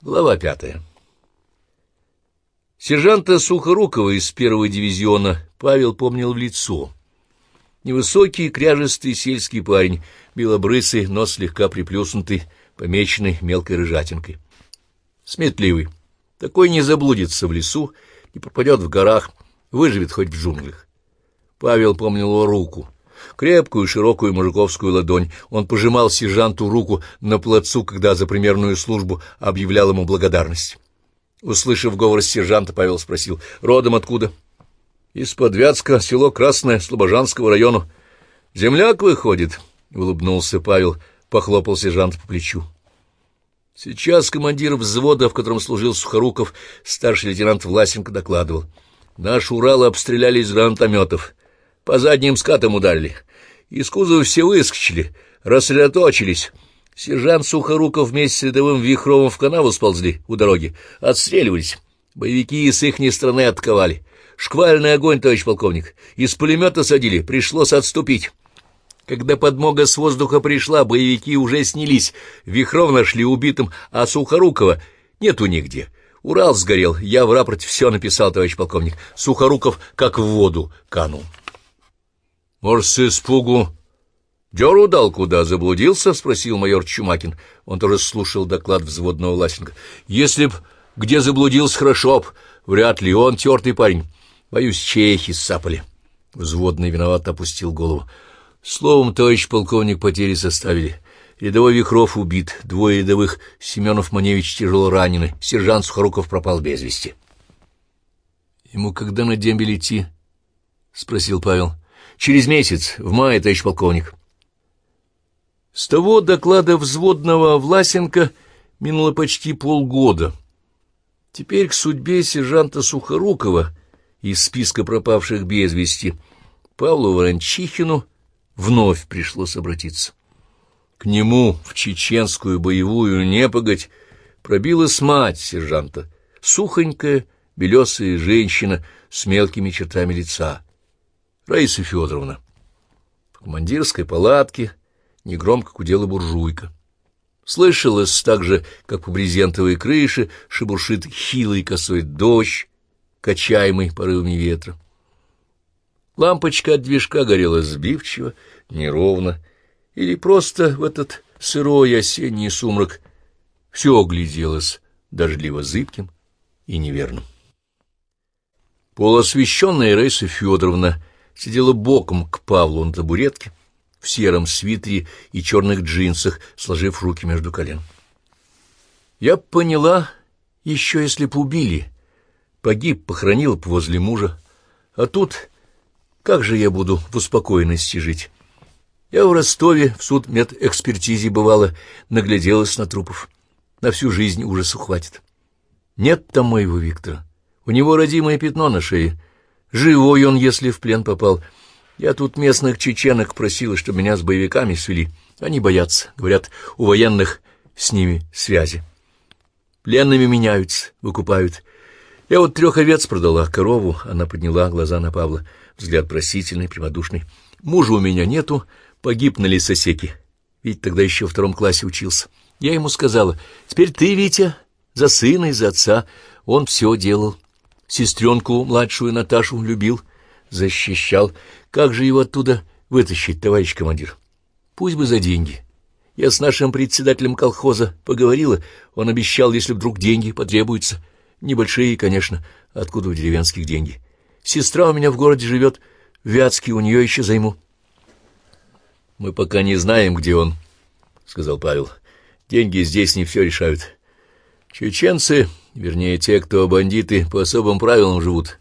Глава пятая. Сержанта Сухорукова из первого дивизиона Павел помнил в лицо. Невысокий, кряжестый сельский парень, белобрысый, нос слегка приплюснутый, помеченный мелкой рыжатинкой. Сметливый. Такой не заблудится в лесу, не пропадет в горах, выживет хоть в джунглях. Павел помнил его руку. Крепкую, широкую мужиковскую ладонь. Он пожимал сержанту руку на плацу, когда за примерную службу объявлял ему благодарность. Услышав говор сержанта, Павел спросил, «Родом откуда?» «Из-под Вятска, село Красное, Слобожанского района». «Земляк выходит», — улыбнулся Павел, похлопал сержанта по плечу. Сейчас командир взвода, в котором служил Сухоруков, старший лейтенант Власенко докладывал. «Наш Урал обстреляли из гранатометов. По задним скатам ударили. Из кузова все выскочили, рассредоточились». Сержант Сухоруков вместе с рядовым Вихровым в канаву сползли у дороги, отстреливались. Боевики с ихней стороны атаковали. Шквальный огонь, товарищ полковник. Из пулемета садили, пришлось отступить. Когда подмога с воздуха пришла, боевики уже снялись. Вихров нашли убитым, а Сухорукова нету нигде. Урал сгорел, я в рапорте все написал, товарищ полковник. Сухоруков как в воду канул. Может, с испугу «Дёру дал куда? Заблудился?» — спросил майор Чумакин. Он тоже слушал доклад взводного Ласенко. «Если б где заблудился, хорошо б. Вряд ли он тертый парень. Боюсь, чехи сапали». Взводный виноват опустил голову. «Словом, товарищ полковник, потери составили. Рядовой Вихров убит, двое рядовых, Семенов Маневич тяжело ранены, сержант Сухоруков пропал без вести». «Ему когда на дембель идти?» — спросил Павел. «Через месяц, в мае, товарищ полковник». С того доклада взводного Власенко минуло почти полгода. Теперь к судьбе сержанта Сухорукова из списка пропавших без вести Павлу Ворончихину вновь пришлось обратиться. К нему в чеченскую боевую непогодь пробилась мать сержанта, сухонькая, белесая женщина с мелкими чертами лица, Раиса Федоровна. В командирской палатке негромко гудела буржуйка. Слышалось так же, как по брезентовой крыше шебуршит хилый косой дождь, качаемый порывами ветра. Лампочка от движка горела сбивчиво, неровно, или просто в этот сырой осенний сумрак все огляделось дождливо зыбким и неверным. Полуосвещенная Раиса Федоровна сидела боком к Павлу на табуретке, в сером свитере и черных джинсах, сложив руки между колен. Я поняла, еще если б убили, погиб, похоронил б возле мужа, а тут как же я буду в успокоенности жить? Я в Ростове в суд медэкспертизе бывало, нагляделась на трупов. На всю жизнь ужасу хватит. Нет там моего Виктора. У него родимое пятно на шее. Живой он, если в плен попал — я тут местных чеченок просила, чтобы меня с боевиками свели. Они боятся, говорят, у военных с ними связи. Пленными меняются, выкупают. Я вот трех овец продала, корову. Она подняла глаза на Павла, взгляд просительный, прямодушный. Мужа у меня нету, погиб на лесосеке. Ведь тогда еще в втором классе учился. Я ему сказала, теперь ты, Витя, за сына и за отца. Он все делал. Сестренку младшую Наташу любил, защищал. Как же его оттуда вытащить, товарищ командир? Пусть бы за деньги. Я с нашим председателем колхоза поговорила. Он обещал, если вдруг деньги потребуются. Небольшие, конечно. Откуда у деревенских деньги? Сестра у меня в городе живет. В Вятске у нее еще займу. Мы пока не знаем, где он, — сказал Павел. Деньги здесь не все решают. Чеченцы, вернее, те, кто бандиты, по особым правилам живут.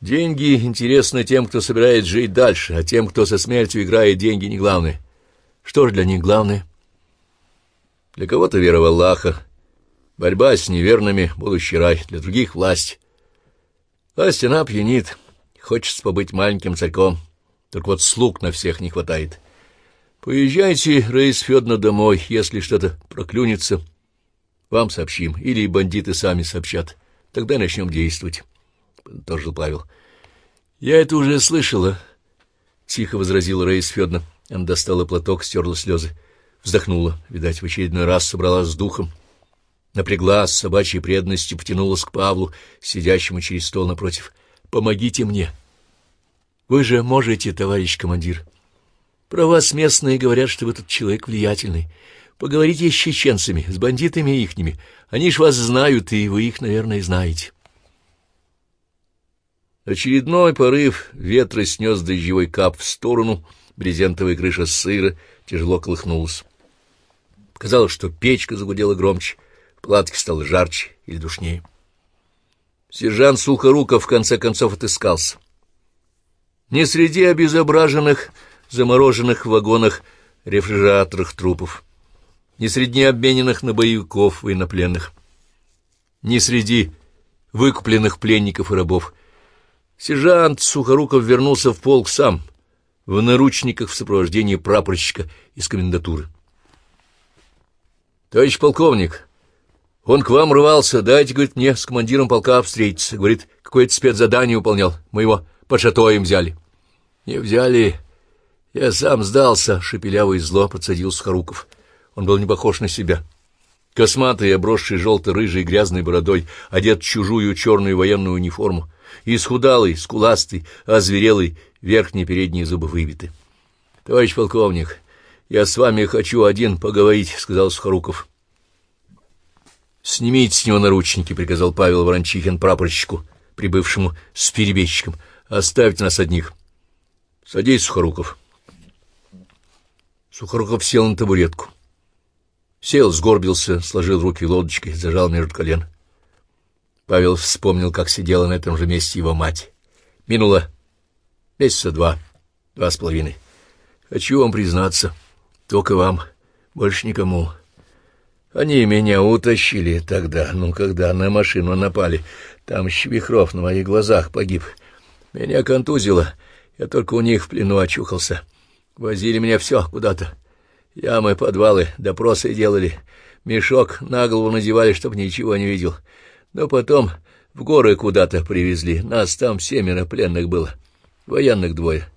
Деньги интересны тем, кто собирает жить дальше, а тем, кто со смертью играет, деньги не главные. Что же для них главное? Для кого-то вера в Аллаха, борьба с неверными, будущий рай, для других — власть. Власть она пьянит, хочется побыть маленьким царьком, только вот слуг на всех не хватает. Поезжайте, Раис Федоровна, домой, если что-то проклюнется, вам сообщим, или бандиты сами сообщат, тогда начнем действовать. — подытожил Павел. — Я это уже слышала, — тихо возразила Раиса Федоровна. Она достала платок, стерла слезы. Вздохнула, видать, в очередной раз собралась с духом. напряглась с собачьей преданностью, потянулась к Павлу, сидящему через стол напротив. «Помогите мне!» «Вы же можете, товарищ командир!» «Про вас местные говорят, что вы тут человек влиятельный. Поговорите с чеченцами, с бандитами ихними. Они ж вас знают, и вы их, наверное, знаете». Очередной порыв ветра снес дождевой кап в сторону, брезентовая крыша сыра тяжело колыхнулась. Казалось, что печка загудела громче, платки стало жарче или душнее. Сержант Сухоруков в конце концов отыскался. Не среди обезображенных, замороженных в вагонах рефрижераторах трупов, не среди обмененных на боевиков военнопленных, не среди выкупленных пленников и рабов — Сержант Сухоруков вернулся в полк сам, в наручниках в сопровождении прапорщика из комендатуры. — Товарищ полковник, он к вам рвался, дайте, говорит, мне с командиром полка встретиться. Говорит, какое-то спецзадание выполнял, мы его под шатоем взяли. — Не взяли, я сам сдался, — шепеляво и зло подсадил Сухоруков. Он был не похож на себя. Косматый, обросший желто-рыжей грязной бородой, одет в чужую черную военную униформу исхудалый, скуластый, озверелый, верхние передние зубы выбиты. — Товарищ полковник, я с вами хочу один поговорить, — сказал Сухоруков. — Снимите с него наручники, — приказал Павел Ворончихин прапорщику, прибывшему с перебежчиком. — Оставьте нас одних. — Садись, Сухоруков. Сухоруков сел на табуретку. Сел, сгорбился, сложил руки лодочкой, зажал между колен. — Павел вспомнил, как сидела на этом же месте его мать. Минуло месяца два, два с половиной. Хочу вам признаться, только вам, больше никому. Они меня утащили тогда, ну, когда на машину напали. Там Щевихров на моих глазах погиб. Меня контузило, я только у них в плену очухался. Возили меня все куда-то. Ямы, подвалы, допросы делали. Мешок на голову надевали, чтобы ничего не видел. Но потом в горы куда-то привезли. Нас там семеро пленных было. Военных двое.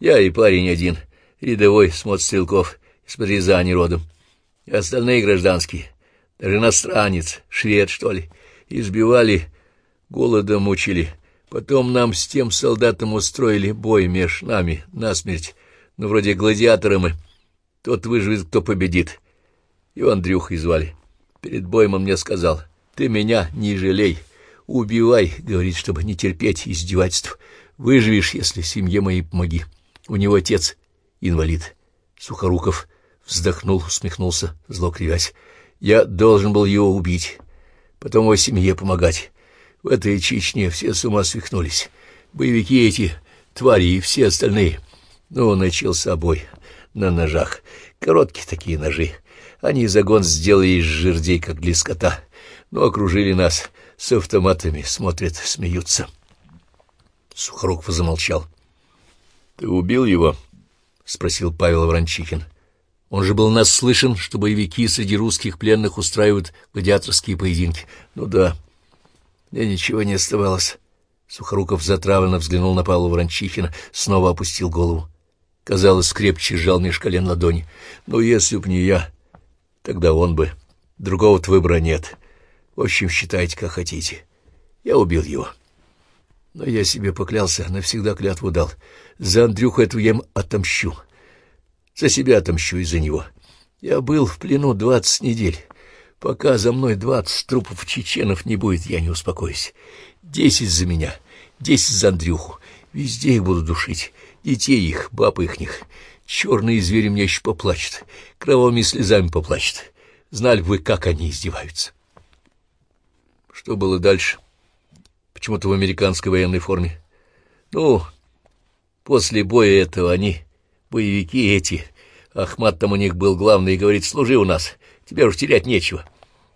Я и парень один, рядовой с мотострелков, из-под Рязани родом. Остальные гражданские. Даже иностранец, швед, что ли. Избивали, голодом мучили. Потом нам с тем солдатом устроили бой меж нами насмерть. Ну, вроде гладиаторы мы. Тот выживет, кто победит. Его Андрюхой звали. Перед боем он мне сказал — ты меня не жалей. Убивай, — говорит, чтобы не терпеть издевательств. Выживешь, если семье моей помоги. У него отец инвалид. Сухоруков вздохнул, усмехнулся, зло кривясь. Я должен был его убить, потом его семье помогать. В этой Чечне все с ума свихнулись. Боевики эти, твари и все остальные. Ну, начался бой на ножах. Короткие такие ножи. Они загон сделали из жердей, как для скота но окружили нас с автоматами, смотрят, смеются. Сухоруков замолчал. — Ты убил его? — спросил Павел Ворончихин. Он же был наслышан, что боевики среди русских пленных устраивают гладиаторские поединки. Ну да, мне ничего не оставалось. Сухоруков затравленно взглянул на Павла Ворончихина, снова опустил голову. Казалось, крепче сжал меж колен ладони. Но если б не я, тогда он бы. Другого-то выбора нет. В общем, считайте, как хотите. Я убил его. Но я себе поклялся, навсегда клятву дал. За Андрюху эту я отомщу. За себя отомщу и за него. Я был в плену двадцать недель. Пока за мной двадцать трупов чеченов не будет, я не успокоюсь. Десять за меня, десять за Андрюху. Везде их буду душить. Детей их, баб ихних. Черные звери мне еще поплачут, кровавыми слезами поплачут. Знали бы вы, как они издеваются. Что было дальше? Почему-то в американской военной форме. Ну, после боя этого они, боевики эти, Ахмат там у них был главный и говорит, служи у нас, тебе уж терять нечего.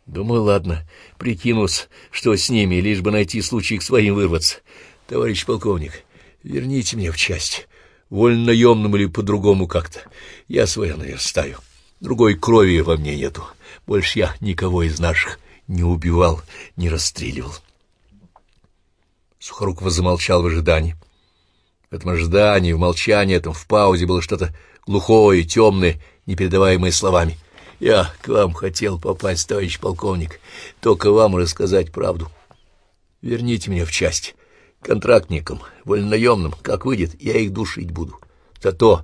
Думаю, ладно, прикинусь, что с ними, лишь бы найти случай к своим вырваться. Товарищ полковник, верните меня в часть, вольно-наемным или по-другому как-то. Я свое наверстаю. Другой крови во мне нету. Больше я никого из наших не убивал, не расстреливал. Сухоруков замолчал в ожидании. В этом ожидании, в молчании этом, в паузе было что-то глухое, темное, непередаваемое словами. Я к вам хотел попасть, товарищ полковник, только вам рассказать правду. Верните меня в часть. Контрактникам, вольнонаемным, как выйдет, я их душить буду. За то,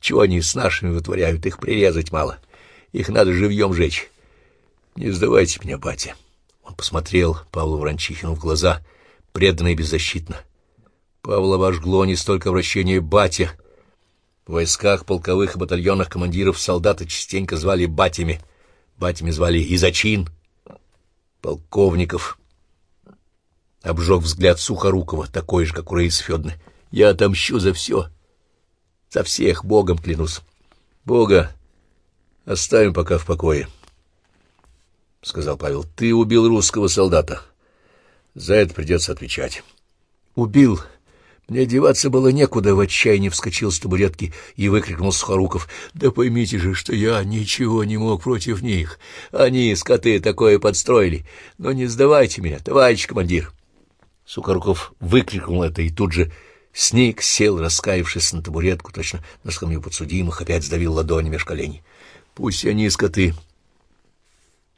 чего они с нашими вытворяют, их прирезать мало. Их надо живьем жечь. Не сдавайте меня, батя. Он посмотрел Павлу Вранчихину в глаза, преданно и беззащитно. Павла обожгло не столько вращение батя. В войсках полковых и батальонных командиров солдаты частенько звали батями. Батями звали и зачин полковников. Обжег взгляд Сухорукова, такой же, как у Раисы Федоровны. «Я отомщу за все. За всех, Богом клянусь. Бога оставим пока в покое», — сказал Павел. «Ты убил русского солдата. За это придется отвечать». «Убил. Мне деваться было некуда», — в отчаянии вскочил с табуретки и выкрикнул Сухоруков. «Да поймите же, что я ничего не мог против них. Они, скоты, такое подстроили. Но не сдавайте меня, товарищ командир». Сухоруков выкрикнул это и тут же сник, сел, раскаявшись на табуретку, точно на скамью подсудимых, опять сдавил ладони меж коленей. «Пусть они скоты,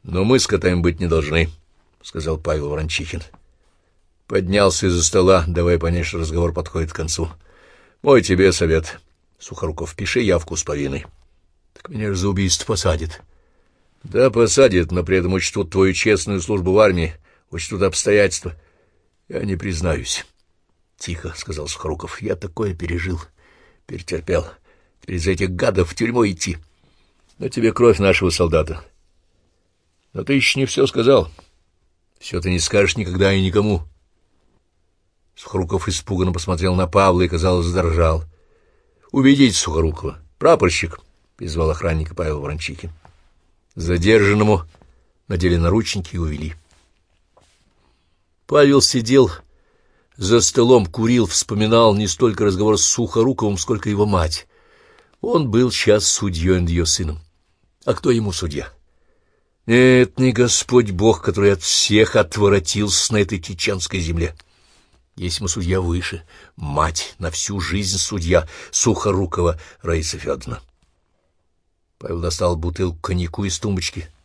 но мы скотами быть не должны», — сказал Павел Ворончихин. Поднялся из-за стола, давая понять, что разговор подходит к концу. «Мой тебе совет. Сухоруков, пиши явку с повинной». «Так меня же за убийство посадят». «Да, посадят, но при этом учтут твою честную службу в армии, учтут обстоятельства». Я не признаюсь. — Тихо, — сказал Сухоруков. — Я такое пережил, перетерпел. Теперь за этих гадов в тюрьму идти. Но тебе кровь нашего солдата. Но ты еще не все сказал. Все ты не скажешь никогда и никому. Сухоруков испуганно посмотрел на Павла и, казалось, задрожал. — Уведите Сухорукова. Прапорщик, — призвал охранника Павел Ворончихин. Задержанному надели наручники и увели. Павел сидел за столом, курил, вспоминал не столько разговор с Сухоруковым, сколько его мать. Он был сейчас судьей над ее сыном. А кто ему судья? Нет, не Господь Бог, который от всех отворотился на этой чеченской земле. Есть ему судья выше, мать, на всю жизнь судья Сухорукова Раиса Федоровна. Павел достал бутылку коньяку из тумбочки —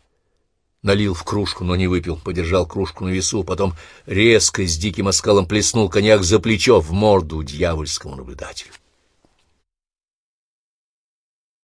налил в кружку, но не выпил, подержал кружку на весу, потом резко с диким оскалом плеснул коньяк за плечо в морду дьявольскому наблюдателю.